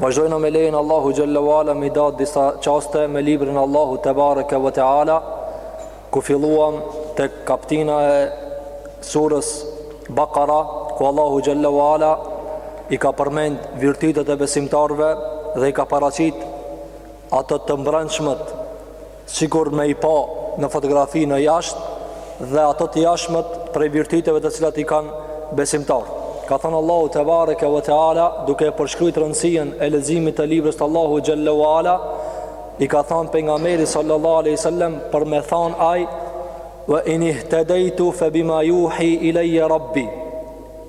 Vazhdojna me lejen e Allahu Gjelle Vala me i nda disa çaste me librin Allahu Te Bareke Vë Te Ala ku filluam te kaptina e surës Bakara ku Allahu Gjelle Vala i ka përmend virtytet e besimtarve dhe i ka paraqit ato të mbrendshmet sikur me i pa në fotografi në jashtë dhe ato të jashtmet prej virtyteve të cilat i kanë besimtarët. Ka thënë Allahu te bareke ve teala duke e përshkruajtur rëndësinë e leximit të librit të Allahu xhalla ve ala i ka thënë pejgamberit sallallahu alaihi wasallam për me thonë ai wa in ihtadaitu fa bima yuhi ilayya rabbi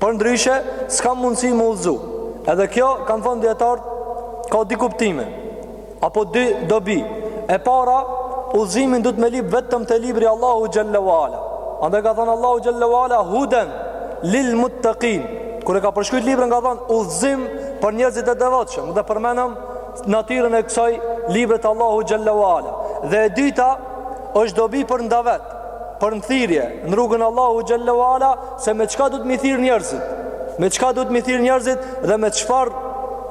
Përndryshe, s'kam mundësi m'u udhëzu. Edhe kjo, kanë thonë dijetarët, ka dy kuptime, apo dy dobi. E para, udhëzimin duhet me lyp vetëm te libri Allahu Gjellewala. Andaj ka thonë Allahu Gjellewala, huden lil muttekin. Kur e ka përshkrujt librin, ka thonë udhëzim për njerëzit e devotshëm. Dhe përmendëm natyrën e kësaj libre t' Allahu Gjellewala. Dhe e dyta, është dobi për davet. për thirrje në rrugën e Allahu xhallahu ala se me çka duhet m'i thirr njerëzit. Me çka duhet m'i thirr njerëzit dhe me çfarë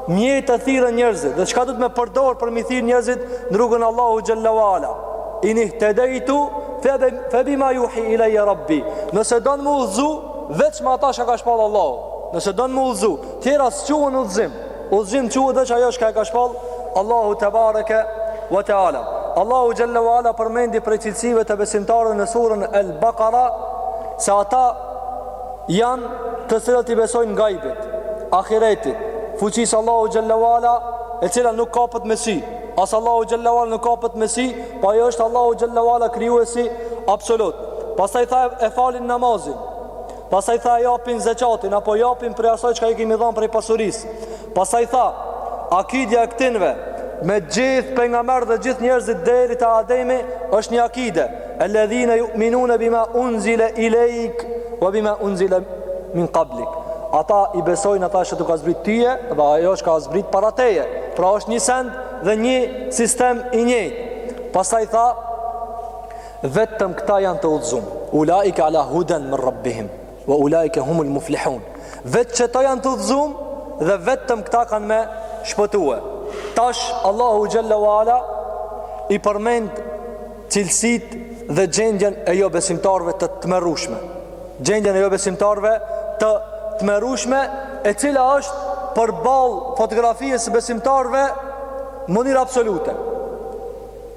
mjete thirren njerëzit dhe çka duhet me përdor për m'i thirr njerëzit në rrugën e Allahu xhallahu ala. In ihtadaitu fa bima yuhi ilayya rabbi. Nëse don m'u udhzu, veç me ata çka ka shpall Allahu. Nëse don m'u udhzu, tjera s'quhen udhzim. Udhëzim quhet veç ajo çka e ka shpall Allahu te bareke ve teala. Allahu xhalla ve ala përmendi prej cilësive të besimtarëve në surën El Bakara se ata janë të cilët i besojnë gajbit, ahiretit, fuqisë Allahu xhalla ve ala, e cila nuk kapet me sy. As Allahu xhalla ve ala nuk kapet me sy, po ajo është Allahu xhalla ve ala krijuesi absolut. Pastaj tha e falin namazin. Pastaj tha, e japin zekatin, apo japin prej asaj çka i kemi dhënë prej pasurisë? Pastaj tha, Akidja e këtynve, me gjithë pejgamberët dhe gjithë njerëzit deri te Ademi, është një akide. Alladhina yu'minuna bima unzila ilayk wa ma unzila min qablik. Ata i besojnë ata që të ka zbrit tyje dhe ajo çka ka zbrit para teje. Pra është një send dhe një sistem i njëjtë. Pastaj tha, Vetëm këta janë të udhëzum. Ulaika ala hudan min rabbihim wa ulaika humul muflihun. Veç këta janë të udhëzum dhe vetëm këta kanë me shpëtue. Tash Allahu xhalla wala i përmend cilësitë dhe gjendjen e jobesimtarëve të tmerrushme. Gjendjen e jobesimtarëve të tmerrushme e cila është përballë fotografisë së besimtarëve në mënyrë absolute.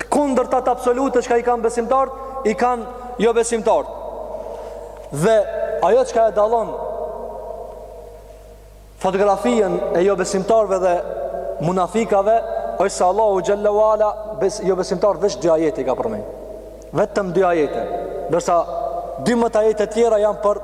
Të kundërtat absolute çka i kanë besimtarët, i kanë jo besimtarët. Dhe ajo çka e dallon fotografien e jo besimtarëve dhe munafikave është se Allahu xhelle ve ala bes, jo besimtar veç dy ajete ka përmend. Vetëm dy ajete, ndërsa 12 ajete tjera janë për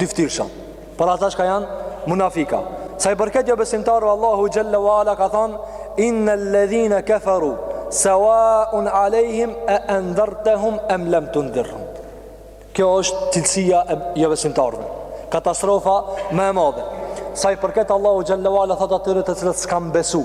dyftyrshëm. Për ata çka janë munafika Sa i përket jo besimtarëve Allahu xhelle ve ala ka thonë Inna ledhine keferu sevaun alejhim e endhertehum em lem tundhirhum Kjo është cilësia e jo besimtarëve Katastrofa më e madhe Sa i përket Allahu xhelle ve ala thot atyre të cilët s'kan besu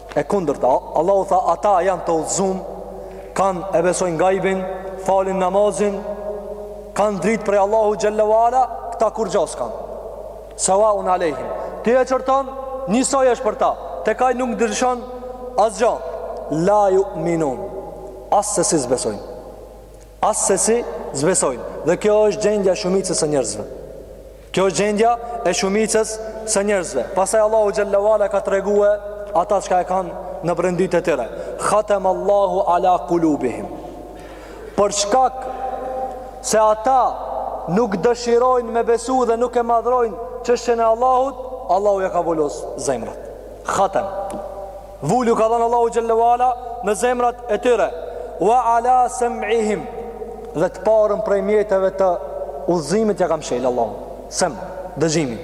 E kundërta, Allahu tha, ata janë të udhëzum, kanë e besojnë gajbin, falin namazin, kanë dritë prej Allahu xhelle ve ala, këta kurgja s'kanë. Sevaun alejhim. Ti e qorton, njësoj është për ta. Tek ai nuk ndryshon asgjo, la juminun. Assesi s'besojnë. Assesi s'besojnë. Dhe kjo është gjendja e shumicës së njerëzve. Kjo është gjendja e shumicës së njerëzve. Pastaj Allahu xhelle ve ala ka tregue ata çka e kanë në brendi të tyre. Hatem Allahu ala kulubihim. Për shkak se ata nuk dëshirojnë me besu dhe nuk e madhrojnë çështjen e Allahut, Allahu ja ka vulos zemrat. Hatem. Vulë ju ka dhënë Allahu xhelle ve ala në zemrat e tyre. Ve ala sem'ihim. Dhe të parën prej mjeteve të udhëzimit ja ka mshel Allahu. Sem, dëgjimi.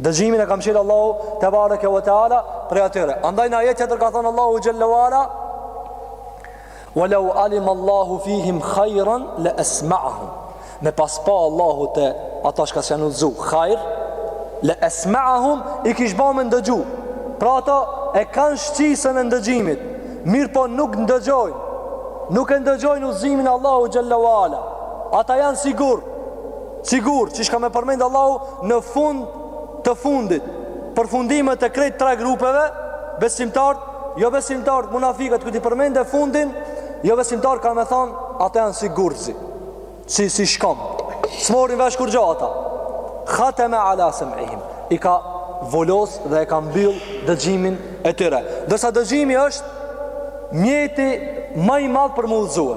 Dëgjimin e ka mshel Allahu tebareke ve teala prej atyre. Andaj në ajet tjetër ka thënë Allahu xhelle ve ala Walau alim Allahu fihim khayran la asma'ahum. Me pas pa Allahu te ata çka s'jan udhzu hajr, la asma'ahum i kish ba me ndëgju. Pra ata e kanë shqisën e ndëgjimit, mirëpo nuk ndëgjojnë. Nuk e ndëgjojnë udhëzimin e Allahu xhelle ve ala. Ata janë si gur, si gur, siç ka me përmend Allahu në fund të fundit, përfundimet e krejt tre grupeve, besimtart, jo besimtart, munafikët, kur t'i përmendë fundin, jo besimtart ka me thonë, ata janë si gur zi, si, si shkom, s'morrin vesh kurgjo ata, hateme ala sem'ihim, i ka vulos dhe e ka mbyll dëgjimin e tyre. Ndërsa dëgjimi është mjeti ma i madh për me u udhëzue.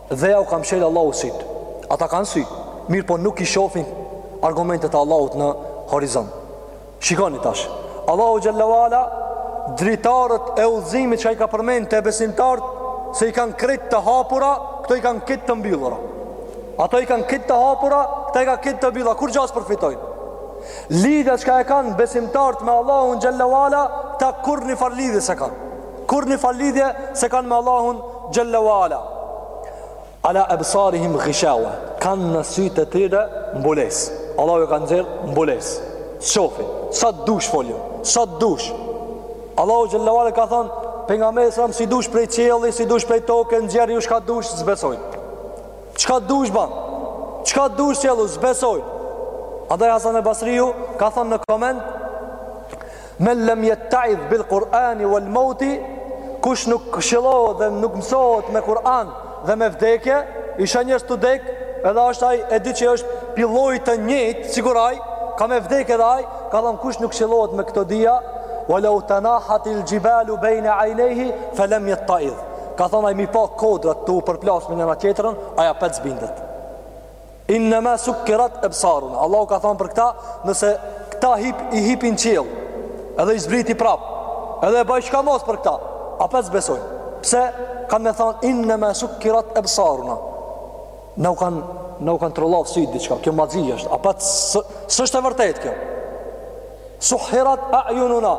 Dhe jau ka mshelë Allahu sytë. Ata kanë sy, mirëpo nuk i shofin argumentet e Allahut në horizont. Shikoni tash, Allahu xhelle ve ala, dritaret e udhëzimit çka i ka përmend te besimtartë, se i kanë krejt të hapura, këto i kanë krejt të mbyllura. Ato i kanë krejt të hapura, këta i kanë krejt të mbyllura. Kurgja s'përfitojnë. Lidhje çka e kanë besimtartë me Allahun xhelle ve ala, këta kurrnjëfarë lidhje s'e kanë. Kurr njëfar lidhje s'e kanë me Allahun Xhelle wa Ala Ala ebsarihim ghishawa Kanë në sytë të tyre mbulesë Allahu ju ka nxjerrë mbulesë Shofi, sa të dush folju Sa të dush Allahu Xhelle wa Ala ka thonë Për nga mësim si dush prej qielli Si dush prej toke nxjerrju çka dush S'besojn Çka dush ban Çka dush qellu s'besojn Andaj Hasan el Basriu ka thonë në koment Men lem jettaidh bil Kur'ani wal mauti, kush nuk këshillohet dhe nuk mësohet me Kur'an dhe me vdekje, i sheh njerëz tu dek, edhe është ai e di që është pej llojit të njët, sikur ai, ka me vdek edhe ai, ka thënë kush nuk këshillohet me këto dyja, wa lau tenahatil xhibalu bejne ajnehi, fe lem jettaidh. Ka thonë ai mi pa kodrat tu u përplasë me njëna tjetrën, ai apet s'bindet. Innama sukkirat absaruna. Allahu ka thënë për këta, nëse këta hip i hipi n'qiell, edhe i zbriti prap. Edhe e bëj çka mos për këta. Apet s'besojn. Pse kanë me thënë innama sukkirat absaruna. Na u kanë na u kanë trullos sytë diçka. Kjo magji është. Apet s'është e vërtetë kjo. Suhirat a'yununa.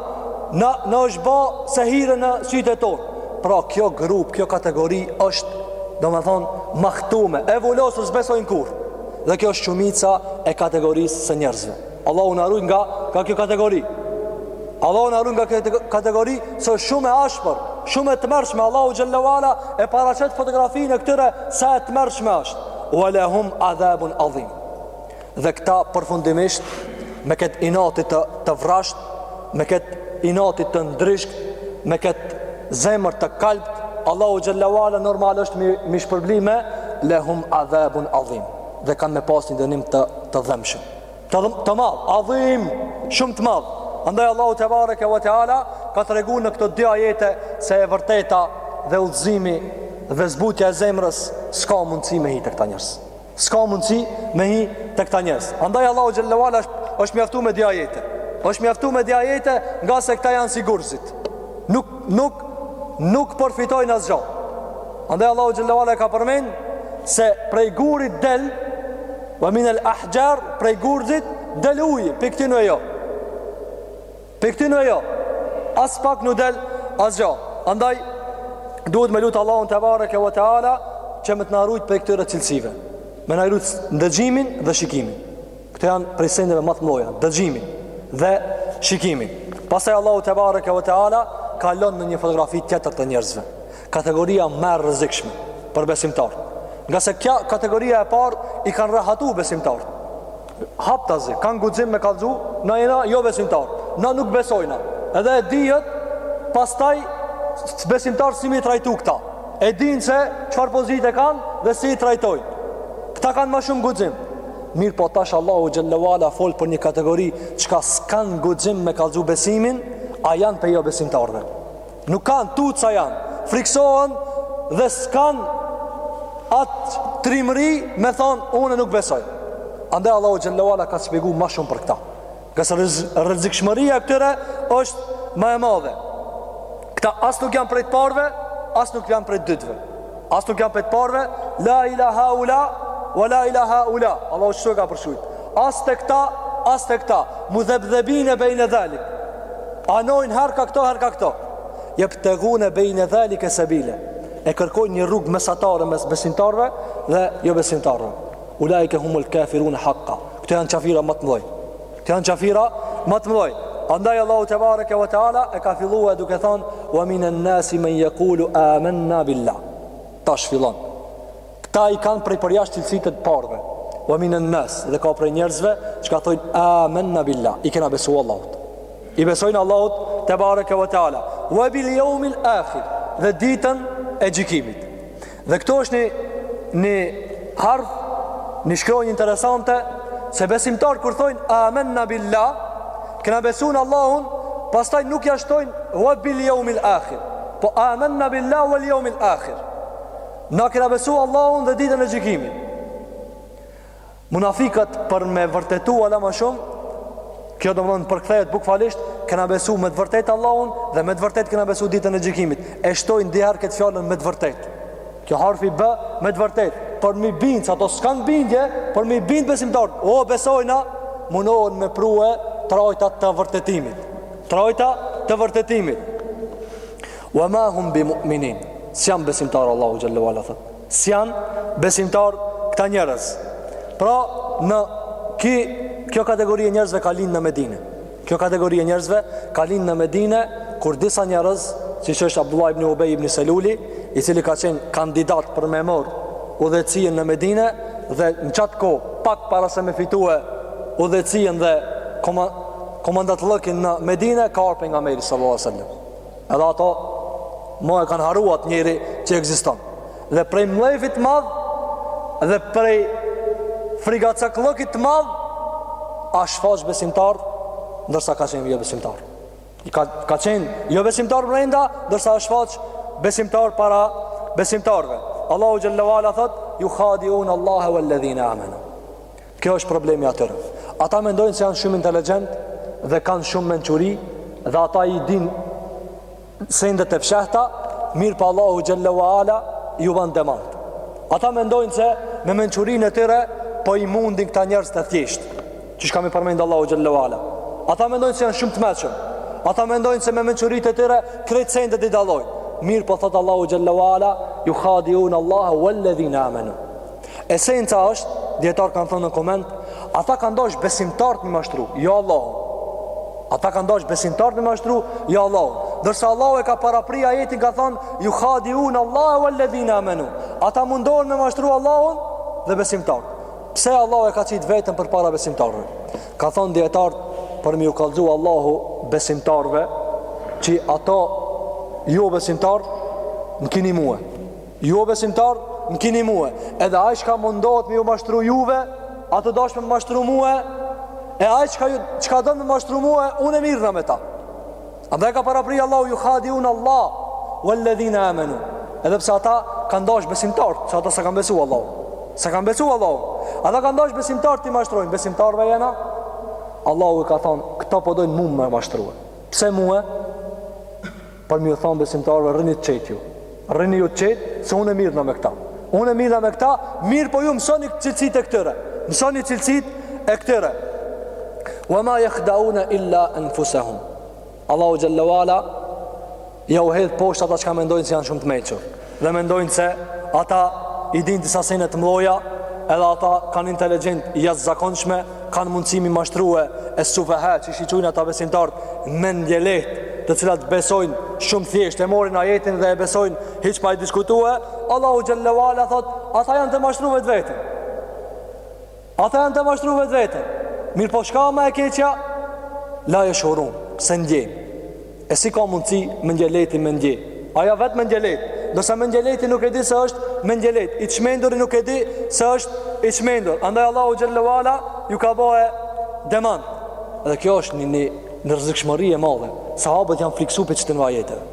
Na na është bo sehir në sytë e tonë. Pra kjo grup, kjo kategori është domethonë mahtume, e vulosur s'besojnë kurrë dhe kjo është shumica e kategorisë së njerëzve Allahu na rujt nga, nga kjo kategori Allahu na rujt nga kjo kategori se është shumë e ashpër shumë e tmerrshme Allahu xhelle wa ala e paraqet fotografinë e këtyre sa e tmerrshme është ua lehum adhebun adhim Dhe këta përfundimisht me këtë inat të, të vrazhdë, me këtë inat të ndryshkt, me këtë zemër të kalpt, Allahu Xhelle wa ala normal është mi, mi shpërbly me lehum adhebun adhim, dhe kanë me pas një dënim të, të dhemshëm. Të, dhëm, të madhë, adhim, shumë të madhë. Andaj Allahu tebareke we teala, ka tregu në këto dy ajete se e vërteta dhe udhëzimi dhe zbutja e zemrës, s'ka mundësi me hi te këta njerëz. S'ka mundësi me hi te këta njerëz. Andaj Allahu Xhelle wa ala është, është mjaftu me dy ajete. është mjaftu me dy ajete ngase këta janë si gurëzit. Nuk, nuk, nuk përfitojnë asgjo. Andaj Allahu Xhelle wa ala ka përmend se prej gurit del, ve minel ahxhar, prej gurëzit del uji, pej këtynve jo. Pej këtynve jo Aspak nuk del Asgjo Andaj Duhet me lutë Allahun tebareke we teala Që me t'na rujt pej këtyre cilësive Me na rujt dëgjimin dhe shikimin Këto janë prej sendeve ma t'mdhaja Dëgjimin dhe shikimin Pastaj Allahu tebareke we teala Kalon në një fotografi tjetër të njerëzve Kategoria ma e rrezikshme Për besimtar Ngase kjo kategoria e parë I kanë rehatu besimtar Haptazi, kanë guxim me kallxu, na jena jo besimtar. Na nuk besojna. Edhe e dihet pastaj besimtar si m'i trajtu këta. E din se çfarë pozite kanë dhe si i trajtojnë. Këta kanë ma shumë guxim. Mirëpo tash Allahu xhele ve ala fol për një kategori çka s'kanë guxim me kallxu besimin, a janë prej jo besimtarve. Nuk kanë, tuca janë, frikësohen dhe s'kanë atë trimëri me thon unë nuk besoj. Andaj Allahu xhele ve ala ka shpjegu ma shumë për këta, ngase rrezikshmëria e këtyre është ma e madhe. Këta as nuk janë prej të parëve, as nuk janë prej të dytëve. As nuk janë prej të parëve, la ila haula, wa la ila haula. Allahu kshtu e ka përshkrujt. As te këta, as te këta. Mudhebdhebine bejne dhalik. Anojnë herë ka këto, herë ka këto. Jebtegune bejne dhalike sebile. E kërkojnë një rrugë mesatare mes besimtarve dhe jo besimtarve. Ulaike humul kafirune haqqa. Këto janë qafira ma të mdhoj. Këto janë qafira ma të mdhoj. Andaj Allahu tebareke ve teala e ka fillue duke thanë wa minan nasi man yaqulu amanna billah. Tash fillon. Këta i kanë prej përjashtë cilësitë të parëve. Wa minan nas dhe ka prej njerëzve çka thojnë amanna billah. I kena besu Allahut. I besojnë Allahut tebareke ve teala. Wa bil yawmil akhir dhe ditën e gjykimit. Dhe këtu është një një harf, një shkronjë interesante se besimtar kur thojnë amanna billah, kena besu në Allahun, pastaj nuk ia shtojnë wa bil yawmil akhir. Po amanna billah wal yawmil akhir. Na kena besu Allahun dhe ditën e gjykimit. Munafikat për me vërtetu hala ma shumë, kjo domethënë përkthejet bukfalisht, kena besu me të vërtet Allahun dhe me të vërtet kena besu ditën e gjykimit. E shtojnë dy herë këtë fjallën me të vërtet. Kjo harfi bë me të vërtet, për m'i bindë, se ato s'kanë bindje, për m'i bindë besimtarët. O, besojna, munohen me prue trajta të vërtetimit. Trajta të vërtetimit. Wa ma hum bi mu'minin. S'janë besimtarë Allahu xhele ve ala thotë. S'janë besimtar këta njerëz. Pra në ky kjo kategori e njerëzve ka lind në Medinë. Kjo kategori e njerëzve ka lind në Medinë kur disa njerëz, siç është Abdullah ibn Ubay ibn Seluli, i cili ka qenë kandidat për me mor udhëheqësinë në Medinë dhe në qat kohë pak para se me fitue udhëheqësinë dhe komandatllëkin në Medinë ka ardh Pejgamberi sallallahu alajhi wasallam. Edhe ato ma e kanë harru atë njeri që ekziston. Dhe prej mllefit të madh dhe prej frigacakllëkit të madh a shfaq besimtar ndërsa ka qenë jo besimtar. Ka, ka qenë jo besimtar brenda ndërsa a shfaq besimtar para besimtarve. Allahu xhele ve ala thotë, jukhadiune Allahe vel-ledhine amenu. Kjo është problemi atyre. Ata mendojnë se janë shumë inteligjentë dhe kanë shumë mençuri dhe ata i din sendet e fshehta, mirëpo Allahu xhelle ve ala ju ban demant. Ata mendojnë se me mençurinë e tyre po i mundin këta njerëz të thjeshtë, që shka mi përmendë Allahu xhelle ve ala. Ata mendojnë se janë shumë të meçëm. Ata mendojnë se me mençuritë e tyre krejt sendet i dallojnë. Mirëpo thot Allahu xhelle ve ala, jukhadiun Allaha walladhina amanu. Esenca është, dijetarët kanë thënë në koment, ata kanë dashë besimtarët me i mashtru, jo Allahun. Ata kanë dashë besimtarët me i mashtru, jo Allahun. Ndërsa Allahu e ka parapri ajetin ka thënë, jukhadiun Allaha walledhina amenu. Ata mundohen me mashtru Allahun dhe besimtarët. Pse Allahu e ka qitë veten përpara besimtarëve? Kanë thënë dijetarët për me ju kallzu Allahu besimtarëve, që ato ju besimtarë më kini mue. Ju o besimtar, më kini mue, edhe aj shka mundohet me ju mashtru juve, a tu dosh me më mashtru mue, e aj shka, ju, shka don me mashtru mue, une mirrna me ta. Andaj ka parapri Allahu, jukhadiun Allaha welledhina amenu. Edhe pse ata kanë dosh besimtarët, se ata s'e kanë besu Allahun. S'e kanë besu Allahun. Ata kanë dosh besimtarët t'i mashtrojnë, besimtarve jena? Allahu e ka thonë, këta po dojnë mu me më mashtrue. Pse mue? Për me ju thonë besimtarëve rrini të qetë ju. Rrini ju të qetë se une mirrna me këta. Une mirrna me këta, mirëpo ju mësoni cilësitë e këtyre. Mësoni cilësitë e këtyre. Wa ma yakhda'una illa anfusahum. Allahu xhelle ve ala jau hedh poshtë ata çka mendojnë se janë shumë të mençur. dhe mendojnë se ata i din disa sene të mloja edhe ata kanë inteligjencë jashtëzakonshme kanë mundësi me i mashtrue es-sufeha që siç i qujnë ata besimtarët mendjelehtë të cilët besojnë shumë thjesht e morrin ajetin dhe e besojnë hiq pa i diskutue Allahu xhelle ve ala thot ata janë tu mashtru vetveten Ata janë tu mashtru vetveten Mirëpo shka ma e keqja La jesh'urun S'e ndjen E si ka mundësi mendjelehti me ndje Aj a vetë mendjeleht Ndërsa mendjelehti nuk e di se është mendjeleht I çmenduri nuk e di se është i çmendur Andaj Allahu xhelle ve ala ju ka boe demant Dhe kjo është një, një, një rrezikshmëri e madhe Sahabët janë friksu prej këtynve ajeteve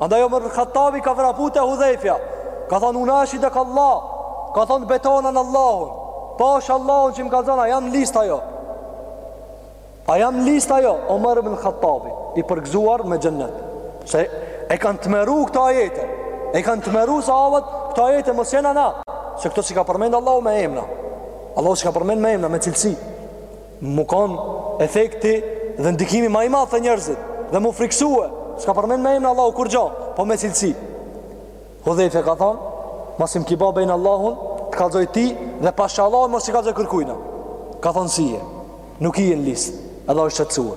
Andaj Omer ibn Khattabi ka vrapu te Hudhejfja Ka thonë unashiduka Allah Ka thonë betona në Allahun Pash Allahun që më kallzon A jam n'listë a jo A jam n'listë a jo Omer ibn Khattabi I përgëzuar me xhennet Se i kanë tmerru këto ajete I kanë tmerru sahabët Këto ajete mos jena na Se këta s'i ka përmendë Allahu me emna Allahu s'i ka përmendë me emna me cilësi Mu kon efekti dhe ndikimi ma i madhë te njerëzit dhe mu friksue, s'ka përmen me emna Allahu kur gjo, po me cilësi. Hudhejfe ka thonë, masi m'ki ba be në Allahun, të kalzoj ti dhe pasha Allahun mos i kallzo kërkujna. Ka thonë s'je, nuk je në listë, edhe është qetësue.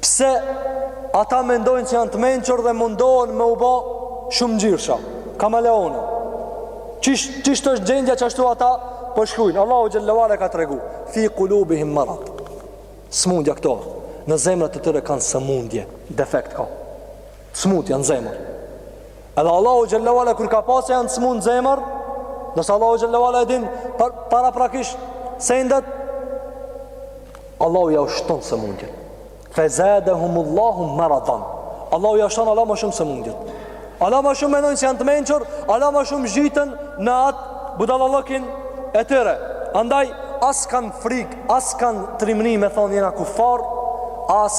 Pse ata mendojnë që janë të mençur dhe mundohen me u bë shumë ngjyrsha, kamaleonë. Qysh qysh është gjendja qashtu ata po shkruajnë. Allahu xhallahu ala e ka tregu fi qulubihim marad. Smundja këto në zemrat e tyre kanë sëmundje, defekt ka. të smut n'zemër. Edhe Allahu xhallahu ala kur ka pa se janë të smut n'zemër, ndonëse Allahu xhallahu ala e din par, para prakisht sendet Allahu jau shton sëmundjen. Fa zadahumullahu maradan. Allahu jau shton ala ma shumë sëmundjen. Ala ma shumë menojnë se janë të mençur, ala ma shumë zhyten në atë budallallokin e tyre. Andaj as kanë frik, as kanë trimni me thonë jena kufar, as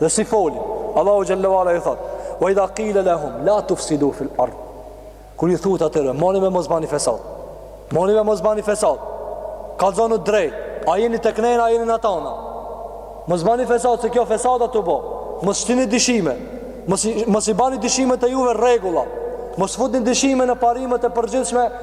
Dhe si folin, Allahu xhallahu ala ju thot: "Wa idha qila lahum la tufsidu fil ard." Kur ju thuhet atyre, moni me mos bani fesad. Moni me mos bani fesad. Kallzonu drejt. A jeni te kjo an, a jeni n'at anë? Mos bani fesad, se kjo fesad asht tu bo. Mos shtini dyshime. Mos mos i bani dyshime e juve rregulla. Mos futni dyshime në parimet e përgjithshme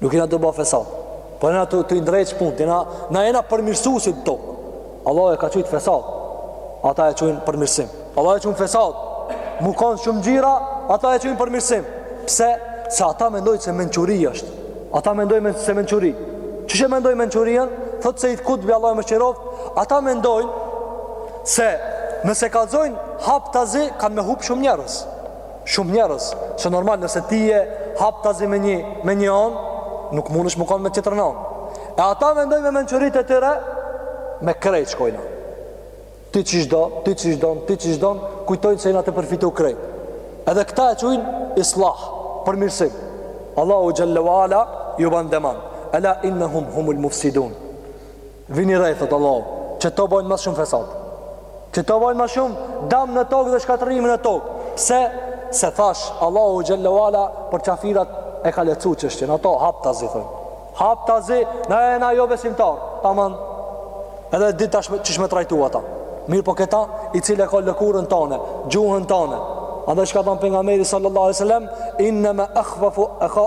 Nuk jena tu ba fesat Po jena tu, tu i ndreq punët Jena, na jena përmirësusit e tokës Allahu e ka qujtë fesat Ata e qujnë përmirësim Allahu e qun fesat M'u kon shumëngjyra Ata e qujnë përmirësim Pse? Se ata mendoj se mençuri është Ata mendoj men, se mençuri Qysh e mendojnë mençurinë? Thot Sejid Kutbi Allahu e mëshiroft Ata mendoj se nëse kallzojnë haptazi Kanë me hup shumë njerëz Shumë njerëz, se normal nëse ti je haptazi me një, me një anë, nuk mundesh me kanë me tjetrën anë. E ata mendojnë me mençurit e tyre, me krejt shkojnë. Ti qysh do, ti qysh do, ti qysh do, kujtojnë se jena tu përfitu krejt. Edhe këta e qujnë islah, përmirësim. Allahu Gjellewala ju ban demant. Ela innehum humul mufsidun. Vini re thotë Allahu qëto bojnë ma shumë fesat. Qëto bojnë ma shumë dam në tokë dhe shkatërrim në tokë. Pse se thash Allahu xhallahu ala për qafirat e ka lehtësu çështjen. Ato haptazi thonë. Haptazi, na jena jo besimtar. Taman. Edhe di tash qysh me trajtu ata. Mirëpo këta i cili e ka lëkurën tane, gjuhën tane. Andaj çka thon pejgamberi sallallahu alajhi wasallam, inna ma akhwafu akha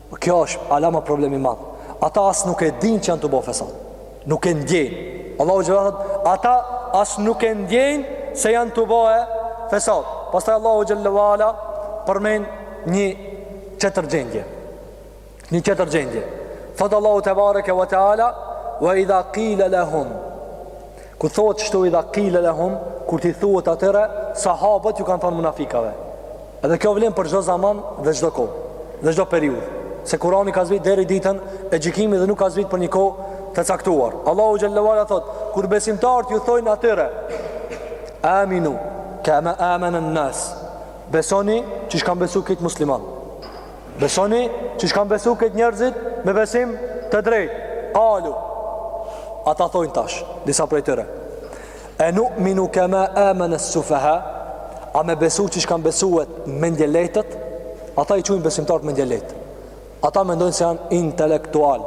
Kjo është ala ma problem i madh. Ata as nuk e dinë që janë tu bo fesat. Nuk e ndjejnë. Allahu xhela thot, ata as nuk e ndjejnë se janë tu bo fesat. Pastaj Allahu xhela wala përmend një tjetër gjendje. Një tjetër gjendje. Thot Allahu tebareke ve teala, "Wa idha qila lahum" Kur thotë shtu idha kile lehum, kur t'i thuhet atyre, sahabët ju kanë thonë munafikave. Edhe kjo vlen për çdo zaman dhe çdo kohë, dhe çdo periudhë. Se kurani ka zbrit deri ditën e gjykimit dhe nuk ka zbrit për një kohë të caktuar. Allahu xhelle ve ala thotë, kur besimtarët ju thojnë atyre, aminu kema amenen-nas, besoni qysh kanë besu këta muslimanë. Besoni qysh kanë besu këta njerëzit me besim të drejt. Kalu, ata thojnë tash, disa prej tyre. E nu'minu kema amenes-sufeha, a me besu qysh kanë besu mendjelehtët, ata i qujnë besimtarët mendjelehtë. Ata mendojnë se janë intelektual.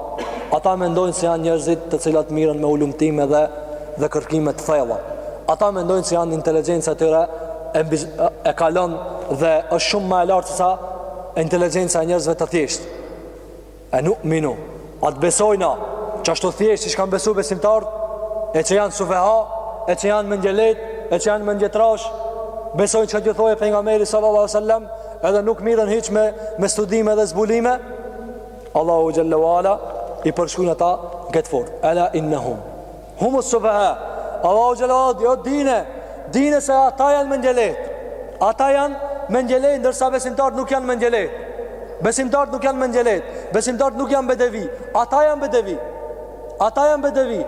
Ata mendojnë se janë njerëzit të cilat mirren me hulumtime dhe, dhe kërkime të thella. Ata mendojnë se janë inteligjenca e tyre e mbi e kalon dhe është shumë ma e lartë se sa inteligjenca e njerëzve të thjeshtë. E nu'minu, a të besojna, qashtu thjesht qysh kanë besu besimtarët, e që janë sufeha, e që janë mendjeleht, e që janë mendjetrash, besojnë çka t'ju thojë pejgamberi sallallahu sallam, edhe nuk mirren hiç me, me studime dhe zbulime, Allahu xhelle ve ala i përshkrun ata në këtë formë. Ela innehum, Humus-sufeha. Allahu xhelalu di o dine, dine se ata janë mendje lehtë. Ata janë mendje lehtë ndërsa besimtarët nuk janë mendje lehtë. Besimtarët nuk janë mendje lehtë. Besimtarët nuk janë bedevi. Ata janë bedevi. Ata janë bedevi.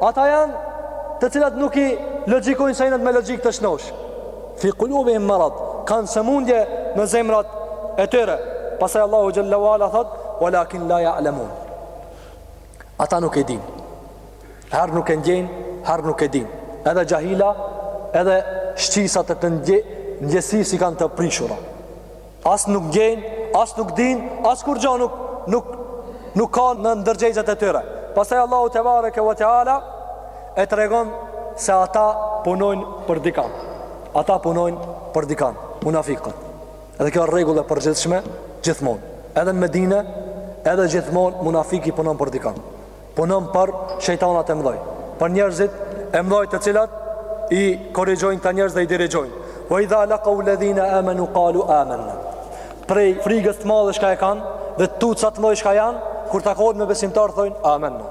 Ata janë të cilat nuk i logjikojnë senet me logjikë të shnosh. Fi qulubihim marad, kanë sëmundje në zemrat e tyre. Pastaj Allahu xhelle ve ala thot, "Walakin la ya'lamun." Ata nuk e din. Herë nuk e ndjen, herë nuk e din. Edhe xahila, edhe shqisat e të ndje, ndjesisë i kanë të prishura. As nuk ndjen, as nuk din, as kurgjo nuk nuk nuk ka në ndërgjegjet e tyre. Pastaj Allahu tebareke ve teala e tregon se ata punojnë për dikant. Ata punojnë për dikant. Munafikët. Edhe kjo rregull e përgjithshme gjithmonë. Edhe në Medinë, edhe gjithmonë munafiki punon për dikon. Punon për shejtanat e mëdhoj, për njerëzit e mëdhoj të cilat i korrigjojnë këta njerëz dhe i dirigjojnë. Wa idha laqu alladhina amanu qalu amanna. Prej frigës të madhe shka e kanë dhe tuca të mëdhoj shka janë, kur takohen me besimtar thojnë amenna.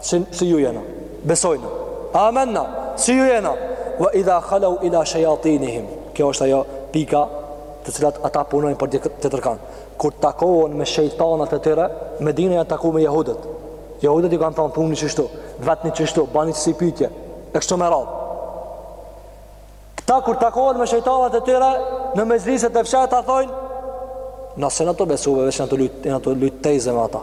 Si si ju jena. Besojna. Amenna. Si ju jena. Wa idha khalau ila shayatinihim. Kjo është ajo pika të cilat ata punojnë për tjetërkan. Kur takohen me shejtanët e tyre, n'Medine janë taku me jehudët. Jehudët ju kanë thonë thuni qështu, vetni qështu, bani qësi pytje, e kështu me radhë. Këta kur takohen me shejtanët e tyre, në mexhliset e fshehta, ata thojnë, na s'jena tu besu ve, veç jena tu lujt, tu lujt teze me ata.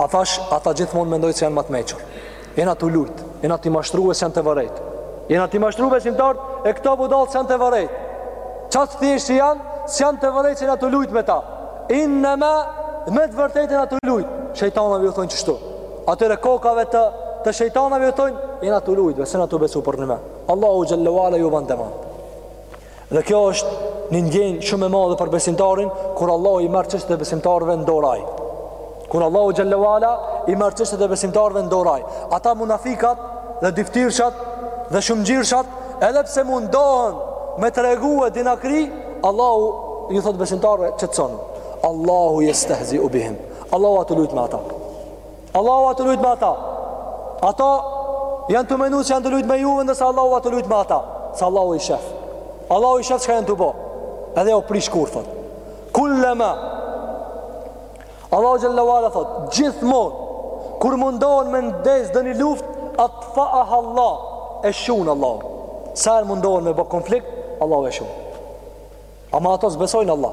A thash, ata gjithmonë mendojnë se janë ma të mequr. Jena tu lujt, jena tu i mashtru e s'janë tu vërejt. Jena tu i mashtru besimtarët, e këta budallë s'janë tu vërejt. Qaq të thjesht si janë, s'janë tu vërejt se jena tu lujt me ta. Inë në me, me të vërtejt e në të lujt. Shejtanave ju thonë qështu. Atyre kokave të, të shejtanave ju thonë, jena tu lujt, s'jena tu besu përnime. Allahu xhelle ve ala ju ban demant. Dhe kjo është një ndjenjë shumë e madhe për besimtarin kur Allahu i merr çështjet e besimtarëve në dorë ai. Kur Allahu xhelle ve ala i merr çështjet e besimtarëve në dorë ai. Ata munafikat dhe dyftyrshat dhe shumngjyrshat, edhe pse mundohen me tregue dinakri, Allahu ju thot besimtarëve qetson. Allahu jestehziu bihim. Allahu a tu lujt me ata. Allahu a tu lujt me ata Ata janë tu menu që janë tu lujt me juve Ndërsa Allahu a tu lujt me ata Se Allahu i shef Allahu i shef çka janë tu bo Edhe ua prish kur thot Kullema Allahu xhelle ve ala thot Gjithmonë kur mundohen me ndez dhe një luftë Atfeehallah E shun Allahu Sa herë mundohen me bo konflikt Allahu e shun Ama ata s'besojnë Allah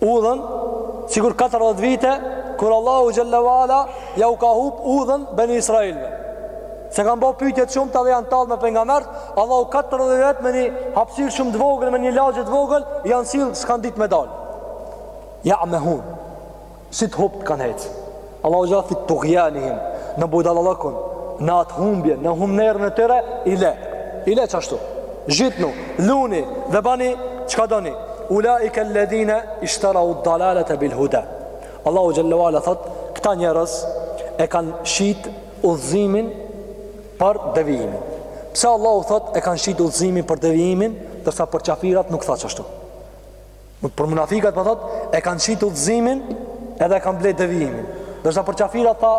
udhën sikur 40 vite kur Allahu xhelle ve ala jau ka hup udhën beni Israilve. Se kanë ba pyetje të shumta dhe janë tallë me pejgambert, Allahu 40 vjet me një hapësirë shumë të vogël me një lagje të vogël janë sill s'kan ditë me dal. Ja'mehun. Si të hupt kanë hec. Allahu xha fi tughyanihim në budallallëkun në atë humbje në humnerën e tyre i le i le qashtu zhytnu luni dhe bani çka doni ulaika alladhina ishtaraw ad-dalalata bil huda Allahu xhelle ve ala thot këta njerëz e kanë shit udhëzimin për devijimin pse Allahu thot e kanë shit udhëzimin për devijimin ndërsa për qafirat nuk tha qashtu Për munafikat po thot, e kanë shit udhëzimin, edhe e kanë ble devijimin. Ndërsa për qafira tha,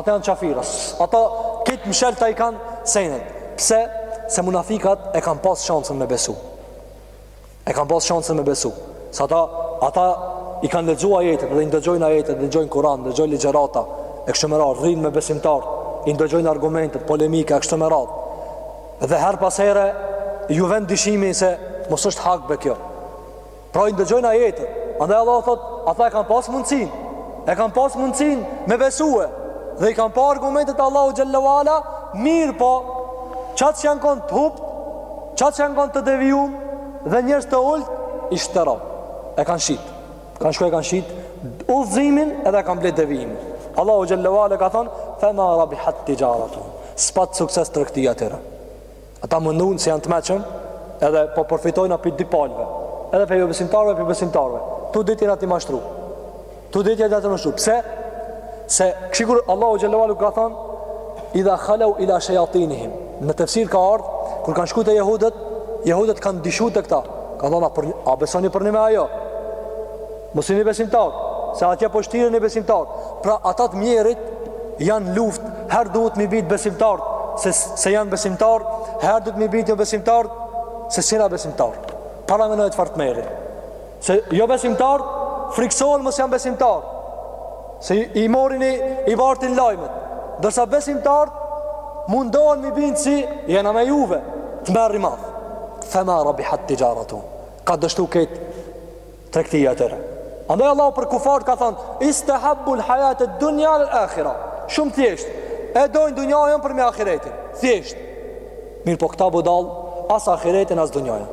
ata janë qafira. Ata krejt mshelta i kanë senet. Pse? Se munafikat e kanë pas shansën me besu. E kanë pas shansën me besu. Se ata ata i kanë lexu ajetet dhe i ndëgjojnë ajetet, ndëgjojnë Kur'an, ndëgjojnë ligjërata e kështu me radhë, rrinë me besimtar, i ndëgjojnë argumentet, polemika e kështu me radhë. Dhe her pas here ju vjen dyshimi se mos është hak be kjo. Pra i ndëgjojnë ajetet. Andaj Allahu thot, ata e kanë pas mundësin. E kanë pas mundësin me besue. Dhe i kanë pa argumentet e Allahut xhelle ve ala, mirëpo, qaq janë konë të hupt, qaq janë konë të devijum, dhe njerëz të ultë, ishtë të ropë. E kanë shit. Kanë shkuar kanë shit udhëzimin edhe kanë blet devijimin. Allahu xhallahu ala ka thon fa ma rabihat tijaratu. S'pat sukses tregtia e tyre. Ata mendun se janë të meçëm edhe po përfitojnë prej dy palëve. Edhe prej jo besimtarëve, prej besimtarëve. Tu ditë jena t'i mashtru. Tu ditë jena t'i mashtru. Pse? Se sikur Allahu xhallahu ala ka thon idha khalu ila shayatinihim Në tefsir ka ardhë, kur kanë shku te jehudët, jehudët kanë dyshu te këta. Kanë thonë, a, për, a besoni përnime a jo? Mos ini besimtarë, se atje po shtireni besimtarë. Pra, ata të mjerit janë luftë, herë duhet m'i bind besimtarët, se, se janë besimtarë, herë duhet m'i bind jo besimtarët, se s'jena besimtarë. Paramendojeni çfarë tmerri. Se jo besimtarët friksohen mos janë besimtarë. Se i morin i, i bartin lajmet. Ndërsa besimtarët mundohen m'i bind se jena me juve, tmerr i madh. Fema rabihat tijaratu. Ka dështu kët tregtia e tyre. Andaj Allah për kufart ka thonë, istehabbul hajated dunja alel akhira. Shumë thjeshtë. E dojnë dunjajën përmi akhiretin. Thjeshtë. Mirëpo këta budallë, as akhiretin as dunjajën.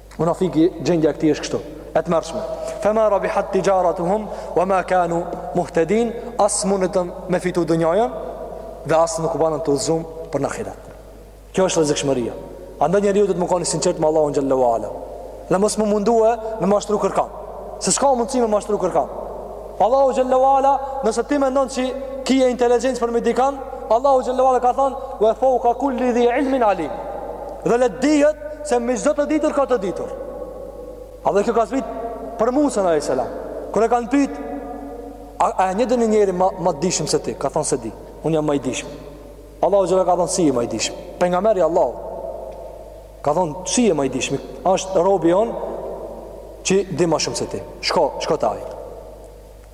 Munafiki gjendja e këtij është kështu. E tmerrshme. Fama rabihat tijaratuhum wama kanu muhtadin as mundën me fitu dunjajën dhe as nuk u banën të udhëzum për ahiret. Kjo është rrezikshmëria. Andaj njeriu duhet me kon i sinqertë me Allahun xhallahu ala. Dhe mos m'u mundue me mashtru kërkan. Se s'ka mundësi me mashtru kërkan. Allahu xhallahu ala, nëse ti mendon se ki inteligjencë përmi dikan, Allahu xhallahu ala ka thënë: "Wa fawqa kulli dhi ilmin alim." Dhe le të dihet se mi çdo të ditur ka të ditur. Edhe kjo ka zbrit për Musa alayhis salam. Kur e kanë pyet, a, a e njeh ndonjëri ma të dishëm se ti? Ka thënë s'e di. Unë jam ma i dishëm. Allahu xhela ka thënë s'je ma i dishmi. Pejgamberi i Allahut ka thënë s'je ma i dishmi. Është robi jonë që di më shumë se ti. Shko, shko te ai.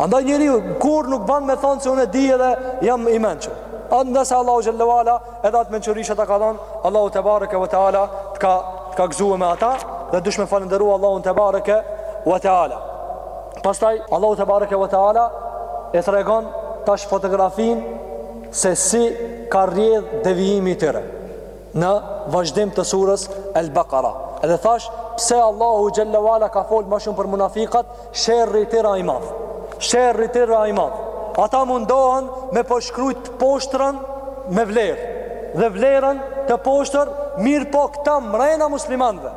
Andaj njeriu kurrë nuk ban me thënë se unë di edhe jam i mençur. Andaj se Allahu xhela wala edhe atë mençuri që ta ka dhënë Allahu te bareke ve teala të ka të ka gëzuar me ata dhe duhesh me falënderua Allahun te bareke ve teala. Pastaj Allahu te bareke ve teala e tregon tash fotografinë se si ka rrjedh devijimi i tyre në vazhdim të surës El Bakara. Edhe thash, pse Allahu xhela wala ka folë ma shumë për munafikat, sherri i tyre a i madh. Sherri i tyre a i madh. Ata mundohen me përshkrujt të poshtrën me vlerë dhe vlerën të poshtër mirëpo këta mrena muslimanve.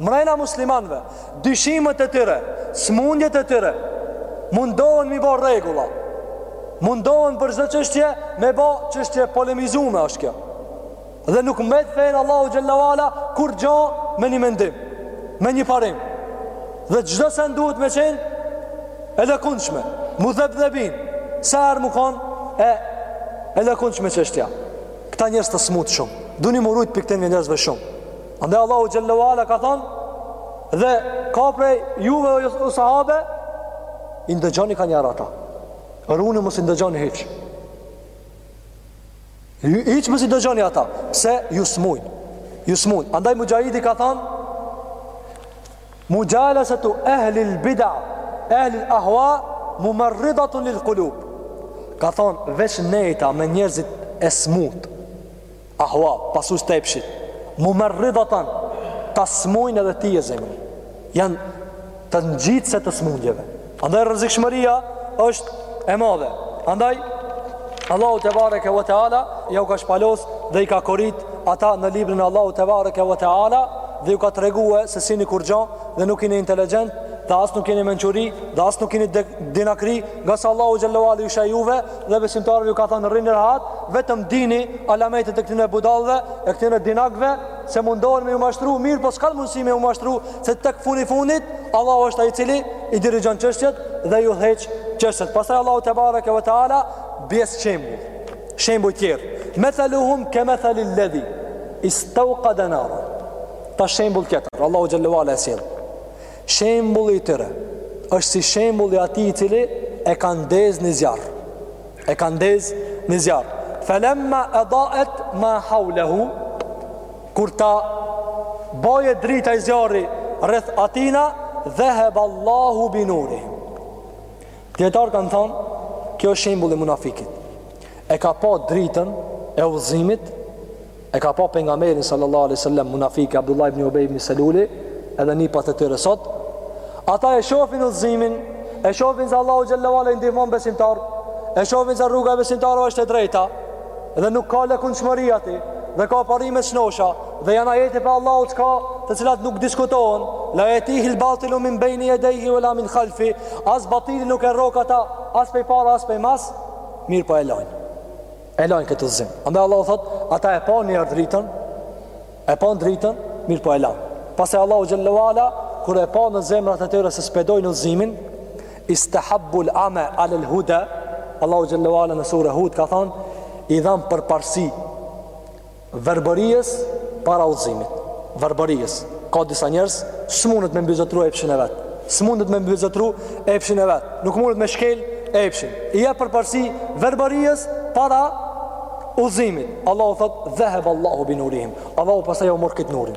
Mrena muslimanëve, dyshimet e tyre, sëmundjet e tyre, mundohen mi bo rregulla, mundohen për çdo çështje, me bo çështje polemizume është kjo. Dhe nuk mbet fenë Allahu xhelle ve ala kurgjo me një mendim, me një parim. Dhe çdo send duhet me qenë, e lëkundshme, mudhebdhebin, sa herë mu konë, e, e lëkundshme çështja. Këta njerëz të smutë shumë, duni m'u rujt prej këtyne njerëzve shumë. Andaj Allahu xhelle ve ala ka thënë dhe ka prej juve o, o sahabe i ndëgjoni kanjëherë ata. Runi mos i ndëgjoni hiç. Hiç mos i ndëgjoni ata, se ju smujnë. Ju smujnë. Andaj Muxhahidi ka thënë Mujalasatu ahli al-bid'a, ahli al-ahwa mumarridatun lil-qulub. Ka thënë veç nejta me njerëzit e smut. Ahua, pasus t'epshit, mumarridatan, ta smujnë edhe tye zemrën. Janë të ngjitëse të smundjeve. Andaj rrezikshmëria është e madhe. Andaj Allahu tebareke ve teala ja u ka shpalos dhe i ka korit ata në librin e Allahut tebareke ve teala dhe ju ka tregue se s'jini kurgjo dhe nuk jini inteligjent dhe as nuk jini mençuri dhe as nuk jini dinakri Ngase Allahu xhelle ve ala u sheh juve dhe besimtarëve ju ka thënë rrini rahat, vetëm dini alametet e këtyre budallëve, e këtyre dinakëve se mundohen me ju mashtru, mirëpo s'kan mundësi me ju mashtru se tek funi i funit Allahu është ai i cili i dirigjon çështjet dhe i udhëheq çështjet. Pastaj Allahu tebareke ve teala bjen shembull. Shembull tjetër. Methaluhum kamathalil ladhi istawqada nara. Tash shembull tjetër. Allahu xhelle ve ala sjell. Shembulli i tyre është si shembulli i atij i cili e ka ndezë një zjarr. E ka ndezë një zjarr. Falamma adaat ma hawlahu kur ta bojë dritë zjarri rreth atijna dheheb Allahu bi nurihim. Dijetarët kanë thonë, kjo është shembulli i munafikit. E ka pa dritën e udhëzimit, E ka pa pejgamberin sallallahu alaihi wasallam munafiki Abdullah ibn Ubay ibn Saluli, edhe nipat e tyre sot. Ata e shohin udhëzimin, e shohin se Allahu xhelle ve ala i ndihmon besimtarët, e shohin se rruga e besimtarëve është e drejta dhe nuk ka lëkundshmëri aty dhe ka parime t'shnosha dhe janë ajete prej Allahut ka të cilat nuk diskutohen la jetihil batilu min bejni jedejhi ve la min khalfi as batili nuk e rrok ata as pej para as pej mas mirëpo e lajnë e lajnë këtë udhëzim. Andaj Allahu thot, ata e panë njëherë dritën, e panë dritën, mirëpo e lajnë. Pastaj Allahu xhelle ve ala, kur e pa në zemrat e tyre se s'pe dojnë udhëzimin, istahabbul ame alel huda, Allahu xhelle ve ala në sure Hud ka thonë, i dhanë përparësi, Verbërijës para udhëzimit. Verbërijës. Ka disa njerëz s'mundet me mbizotru epshin e vet. S'mundet me mbizotru epshin e vet. Nuk mundet me shkel epshin. I jep përparësi verbërijës para udhëzimit. Allahu thot dhahab Allahu binurihim. Allahu pastaj u merr këtë nurin.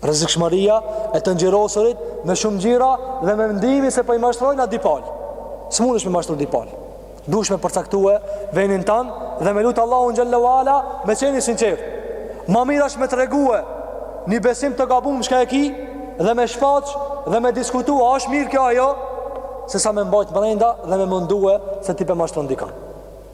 Rrezikshmëria e të ngjyrosurit me shumë ngjyra dhe me mendimin se po i mashtrojnë ata dy palë. S'mundesh me i mashtru dy palë. Duhesh me përcaktue venin tan' dhe me lut Allahun xhallahu ala me qenë i sinqert. Ma mirë është me tregue një besim të gabum çka e ki dhe me shfaq dhe me diskutu a është mirë kjo ajo se sa me mbajt brenda dhe me mendue se ti pe mashtron dikan.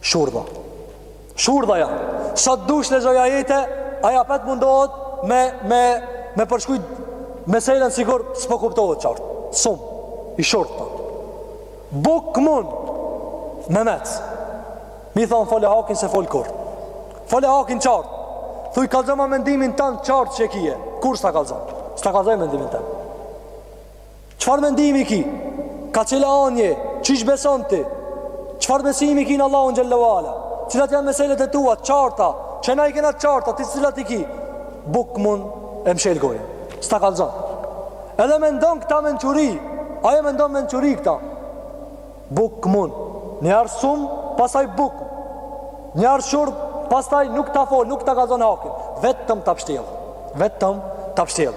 Shurdha. Shurdha janë. Sa të dush lexoj ajete, ai apet mundohet me, me, me pështjell meselen sikur s'po kuptohet qartë. Summun. I shurdhët. Bukmun. Memecë. Mi thonë fole hakin s'e fol kurr. Fole hakin qartë. Thuj kallzoma mendimin tan' qartë çe ki. Kurr s'ta kallzon. S'ta kallzon mendimin tanë. Çfarë mendimi ki? Ka cila anë je? Qysh beson ti? Çfarë besimi ki në Allahun xhallahu ala? Cilat janë meselet e tua të qarta? Qe na i kena të qarta, ti cilat i ki? Bukmun, e mshel gojën. S'ta kallzon. Edhe mendon këta mençuri. Aj e mendon mençuri këta. Bukmun. Njiher summ, pastaj bukm. Njiher shurdh, pastaj nuk ta fol, nuk ta kallzon hakin. Vetëm ta pështjell. Vetëm ta pështjell.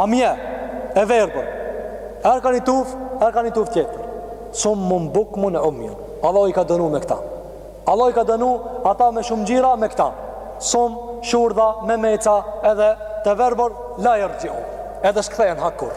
Umjun, të verbër, herë kah një tufë, herë kah një tufë tjetër. Summun bukmun umjun. Allah i ka dënu me këta. Allah i ka dënu ata me shumë ngjyra me këta. Summun, shurdha, memeca, edhe të verbër, la jerxhiun. Edhe s'kthehen ata kurr.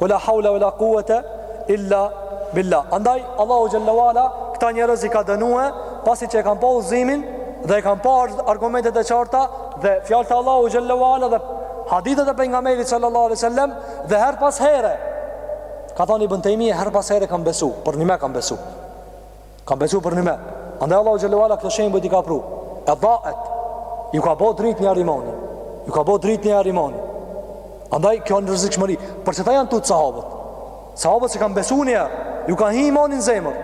Wala hawla wala quwwata illa billah. Andaj Allahu xhalla wala këta njerëz i ka dënue pasi që e kanë pa udhëzimin dhe e kanë pa argumentet e qarta dhe fjalët e Allahu xhalla wala dhe hadithet e pejgamberit sallallahu alaihi wasallam dhe her pas here ka thënë Ibn Tejmije her pas here kanë besu, për njime kanë besu. Kanë besu për njime. Andaj Allahu Gjellu Ala këto shembuj t'i ka pru. Edaet. Ju ka bo drit njiher imani. Ju ka bo drit njiher imani. Andaj kjo ni rrezikshmëri. Për këta janë tutë sahabët? Sahabët se kanë besu njiher. Ju ka hi imani n'zemër.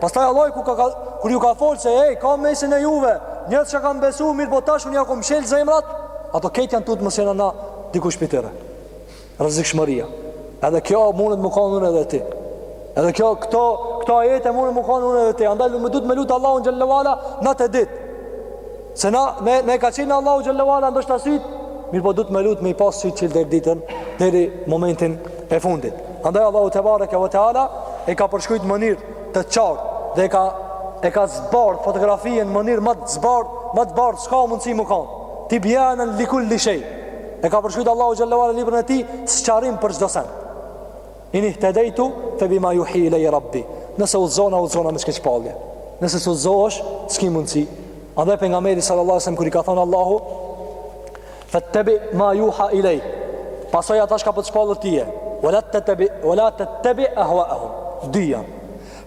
Pastaj Allah ku ka, ka, kur ju ka folë se ej, ka n'mesin e juve. Njerëz që kanë besu, mirëpo tash unë ja kom mshel zemrat. Ato këtë janë tutë mos jena na dikush pi tyre. Rrezikshmëria. Edhe kjo mundet mu kanë unë edhe ti. Edhe kjo këto këto ajete mundet mu kanë unë edhe ti. Andaj duhet me lut Allahun xhelle ue ala natë e ditë. Se na ne ne e ka qenë Allahu xhelle ue ala ndoshta sytë, mirëpo duhet me lut me i pas sytë çel deri ditën deri momentin e fundit. Andaj Allahu tebareke ve teala e ka përshkrujt në mënyrë të qartë dhe e ka e ka zbardh fotografinë në mënyrë ma të zbardh, ma të bardh s'ka mundësi mu kanë. Tibjanen li kul-li shej. E ka përshkrujt Allahu xhelle ue ala në librin e tij, sqarim për çdo sen. In ihtedejtu, fe bima juhi ilejje rabbi. Nëse udhzona, udhzona me këtë shpallje. Nëse s'udhzosh, s'ki mundësi. Andaj pejgamberi sallallahu sallam, kur i ka thonë Allahu, fettebi ma juha ilej. Pasoj ata çka po të shpallet tyje. Ve la tettebi, ve la tettebi ehvaehum. Dyja.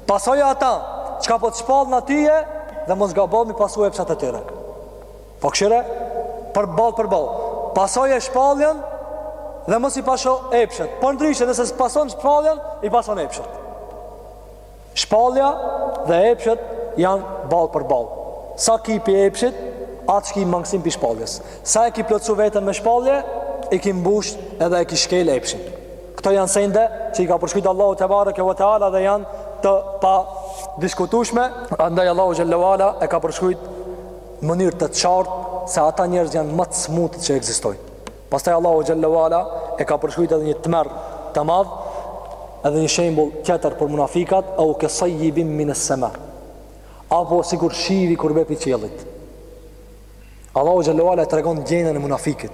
Pasoj ata, çka po të shpallen tyje, dhe mos gabo m'i pasu epshet e tyre. Po kshyre për ball për ball. Pasoj e shpalljen dhe mos i pasho epshet. Përndryshe nëse s'e pason shpalljen, i pason epshet. Shpallja dhe epshet janë ball për ball. Sa ki pi epshit, aq ki mangësim pi shpalljes. Sa e ki plotësu veten me shpallje, i ki mbush edhe e ki shkel epshin. Këto janë sende që i ka përshkrujtë Allahu tebareke ve teala dhe janë të padiskutushme. Andaj Allahu xhelle ue ala e ka përshkrujtë në mënyrë të qartë se ata njerëz janë ma të smutët që ekzistojnë. Pastaj Allahu xhelle ue ala e ka përshkrujt edhe një tmerr të madh, edhe një shembull tjetër për munafikat, au ka sayyibin min as-sama. Apo sikur shiu kur bje pi qiellit. Allahu xhelle ue ala e tregon gjenën e munafikit.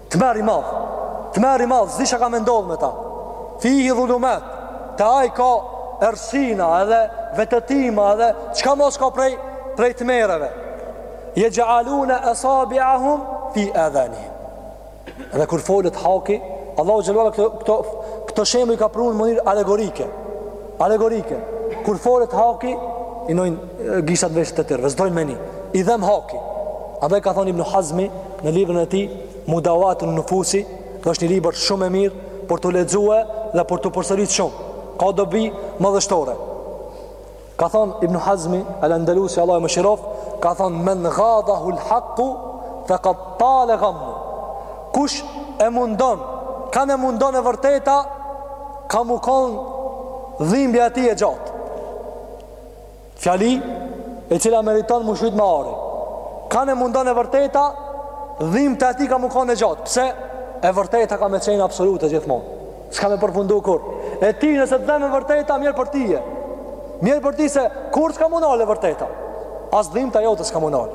Tmerr i madh. Tmerr i madh, s'di çka ka me ndodh me ta. Fihi dhulumat. Te ai ka errsina edhe vetëtima edhe çka mos ka prej prej tmerreve. Jexh'aluna asabi'ahum fi adhanihim. Dhe kur folet haki, Allahu xhelle ue ala këto këto këto shembuj i ka pru në mënyrë alegorike. Alegorike. Kur folet haki, i nojnë gishtat në vesh të tyre, s'dojnë me ni. I dhem haki. Andaj ka thonë Ibn Hazmi, në librin e tij Mudawatun Nufusi, që është një libër shumë i mirë për t'u lexu dhe për t'u përsërit shumë. Ka dobi madhështore. Ka thon Ibn Hazmi al-Andalusi Allahu e mëshiroftë, ka thon men ghadahu al-haqq faqad tala ghammuh. Kush e mundon, kan e mundon e vërteta, ka mu kon dhimbja e tij e gjatë. Fjali e cila meriton mu shkrujt me ari. Kan e mundon e vërteta, dhimta e tij ka mu kon e gjatë. Pse? E vërteta ka me qenë absolute gjithmon. S'ka me përfundu kurr. E ti nëse të dhem e vërteta, mjerë për tyje. Mjerë për ty se kurr s'ka mu nal e vërteta. As dhimta jote s'ka mu nal.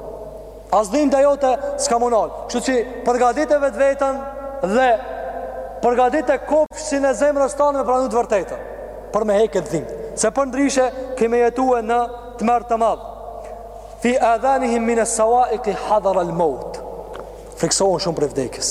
As dhimbja jote s'ka m'u nal. Kështu që përgatite vetveten dhe përgatite kopshtin e zemrës tonë me pranu të vërtetën, për me hek at dhimbë. Se përndryshe kemi me jetu në tmerr të madh. Fi adhanihim minas sawaiki hadhar al maut. Friksohen shumë prej vdekjes.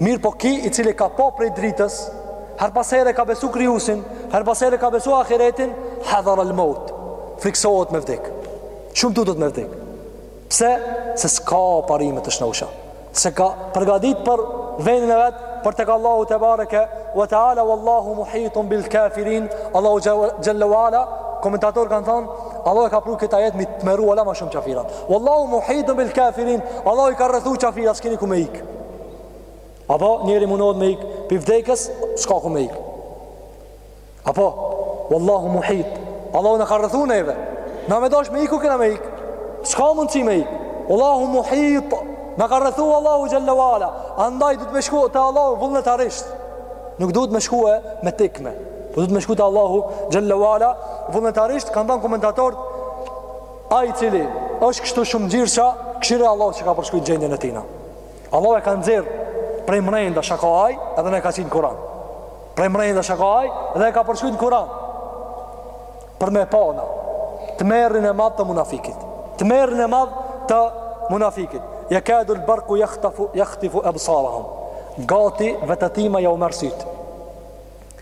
Mirëpo ky i cili ka pa prej dritës, herë pas here ka besu Krijuesin, herë pas here ka besu ahiretin, hadhar al maut. Friksohet me vdek. Shumë tutet me vdek. Pse? Se s'ka parime të shnosha. S'e ka përgatit për vendin e vet, për tek Allahu tebareke wa taala wallahu muhitun bil kafirin. Allahu jalla wala komentatorët kanë thonë, Allah e ka pru këtë ajet me i tmerru hala ma shumë qafirat. Wallahu muhitun bil kafirin, Allah i ka rrethu qafirat, s'keni ku me ikë. Apo njeri mundohet me ik pi vdekjes, s'ka ku me ik. Apo wallahu muhit. Allahu na ka rrethu neve. Na me dash me ik ku kena me ik. S'ka mundësi me ik. Wallahu muhit. Na ka rrethu Allahu xhalla wala. Andaj duhet me shku te Allahu vullnetarisht. Nuk duhet me shku me t'ikme. Po duhet me shku te Allahu xhalla wala vullnetarisht. Kanë thënë komentatorët ai i cili është kështu shumë xhirsa, kshyre Allahu qysh ka përshkruajtur gjendjen e tij. Allah e ka nxjerr prej mrendsha ka ai edhe na e ka qit në Kur'an. Prej mrendsha ka ai dhe e ka përshkruar në Kur'an. Për me pa na tmerrin e madh të munafikit. Tmerrin e madh të munafikit. Jakadul barku yahtafu yahtifu absarahum. Gati vetëtima jau merr syt.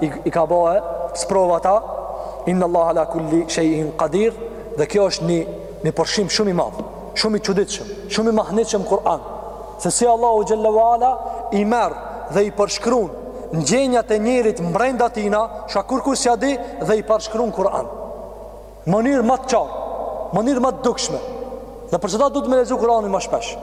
i, i ka bo e sprovat a inna Allah ala kulli shejin kadir dhe kjo është një, një përshkrim shumë i madh shumë i çuditshëm shumë i mahnitshëm n'Kur'an se si Allahu xhalla wala i merr dhe i përshkrun gjendjet e njerit mbrenda tina çka kurkush s'ja di dhe i përshkrun n'Kur'an N'mënyrë ma t'qartë, n'mënyrë ma t'dukshme. Dhe për qata duhet me lexu Kur'anin ma shpesh.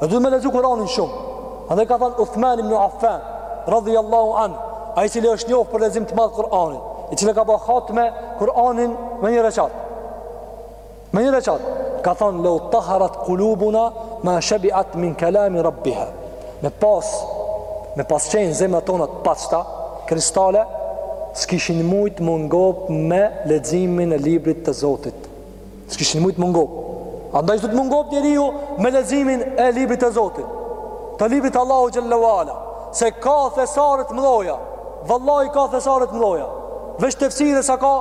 Dhe duhet me lexu Kur'anin shumë. Andaj ka thënë Uthman ibn Affan, radhiyallahu an, ai i cili është njohur për lexim të madh Kur'anit, i cili ka ba hatme Kur'anin me një reqat. Me një reqat. Ka thënë lau taharat qulubuna ma shabi'at min kalami rabbiha. Me pas, me pas qenë zemrat tona të pastra, kristale, s'kishin mujt m'u ngop me leximin e librit të Zotit. S'kishin mujt m'u ngop. Andaj s'duhet m'u ngop njeriu me leximin e librit të Zotit. Të librit të Allahu xhallahu ala, se ka thesare t'mdhoja. Vallahi ka thesare t'mdhoja. Veç tefsire sa ka,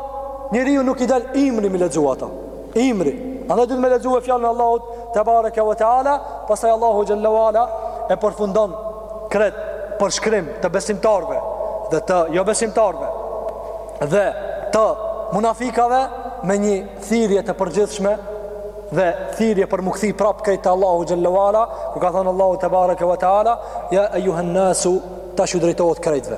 njeriut nuk i del ymri me i lexu ata. Imri. Andaj duhet me lexue fjalën e Allahut tebareke ve teala, pastaj Allahu xhelle ve ala e përfundon krejt përshkrim të besimtarëve dhe të jo besimtarëve dhe të munafikave me një thirrje të përgjithshme dhe thirrje për m'u kthy prap krejt te Allahu xhelle ve ala, ku ka thënë Allahu tebareke ve teala, ya ayyuhan nasu tash u drejtohet krejtve.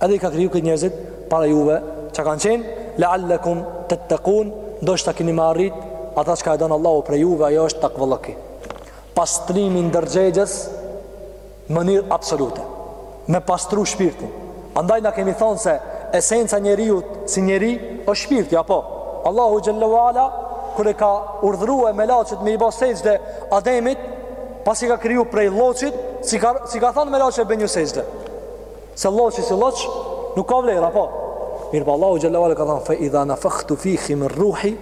Edhe i ka kriju këta njerëzit para juve, çka kanë qenë, la'allakum tattaqun, ndoshta keni më arrit ata çka e don Allahu prej juve, ajo është takvallëki. Pastrimi i ndërgjegjes në mënyrë absolute. Me pastru shpirtin. Andaj na kemi thonë se esenca e njeriut si njeri është shpirti, apo? Allahu xhelle ve ala kur e ka urdhërue melaqet me i bo sexhde Ademit, pasi e ka kriju prej lloçit, s'i ka, s'i ka thënë melaqet bënju sexhde. Se lloçi si lloç nuk ka vlerë, apo? Mirëpo Allahu xhelle ve ala ka thonë, fe idha nefakhtu fihi min ruhi,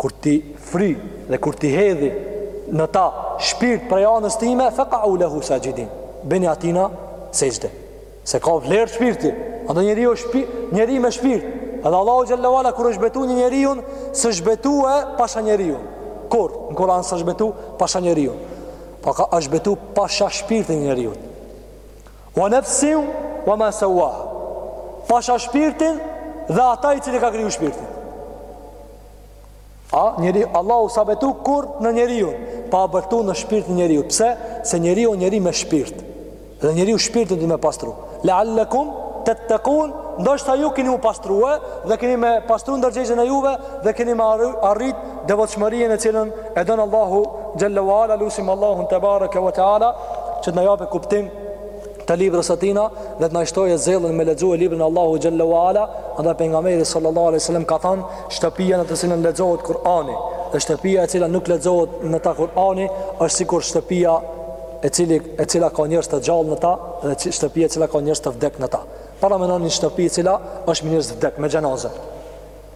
kur t'i fry dhe kur t'i hedhi në ta shpirt prej anës time, fe kau lehu saxhidin, bëni atina sexhde. Se ka vlerë shpirti, atë njeri, o shpi, njeri me shpirt, edhe Allahu xhelle ve ala kur është betu në njeriun, s'është betue pasha njeriun. Kurrë, në Kuran s'është betu pasha njeriun. Pa po ka është betu pasha shpirtin e njeriut. Wa nafsin wa ma sawaha. Pasha shpirtin dhe ata i cili ka kriju shpirtin. A, njeri, Allahu s'a betu kurrë në njeriun, po a betu në shpirt të njeriut. Pse? Se njeriu njeri me shpirt. Dhe njeriu shpirtin duhet me pastru. La'allakum tattaqun, ndoshta ju keni m'u pastrue, dhe keni me pastru ndërgjegjen e juve, dhe keni me arrit devotshmërinë të cilën e don Allahu xhelle ve ala, lusim Allahun tebareke ve teala, që të na japë kuptim të librës së Tina dhe të na shtojë zellën me lexue librën e Allahut xhelle ve ala dhe pejgamberi sallallahu alaihi wasallam ka thënë shtëpia në të cilën lexohet Kur'ani dhe shtëpia e cila nuk lexohet në ta Kur'ani është sikur shtëpia e cili e cila ka njerëz të gjallë në ta dhe shtëpia e cila ka njerëz të vdekë në ta paramendoni një shtëpi e cila është me njerëz të vdekë me xhenaze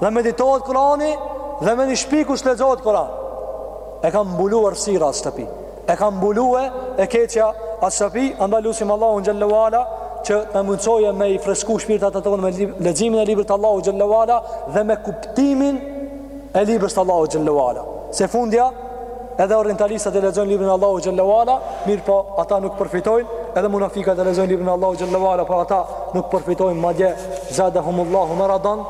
dhe meditohet Kurani dhe me një shpi ku s'lexohet Kurani. E ka mbulu errësira at shtëpi. E ka mbulue e keqja at shtëpi, andaj lusim Allahun xhelle ve ala që të mundësoje me i fresku shpirtat tonë me leximin e librit të Allahut xhelle ve ala dhe me kuptimin e librit të Allahut xhelle ve ala. Se fundja edhe orientalistat e lexojnë librin e Allahut xhelle ve ala, mirëpo ata nuk përfitojnë edhe munafikat e lexojnë librin e Allahut xhelle ve ala, por ata nuk përfitojnë madje zadahumullahu maradan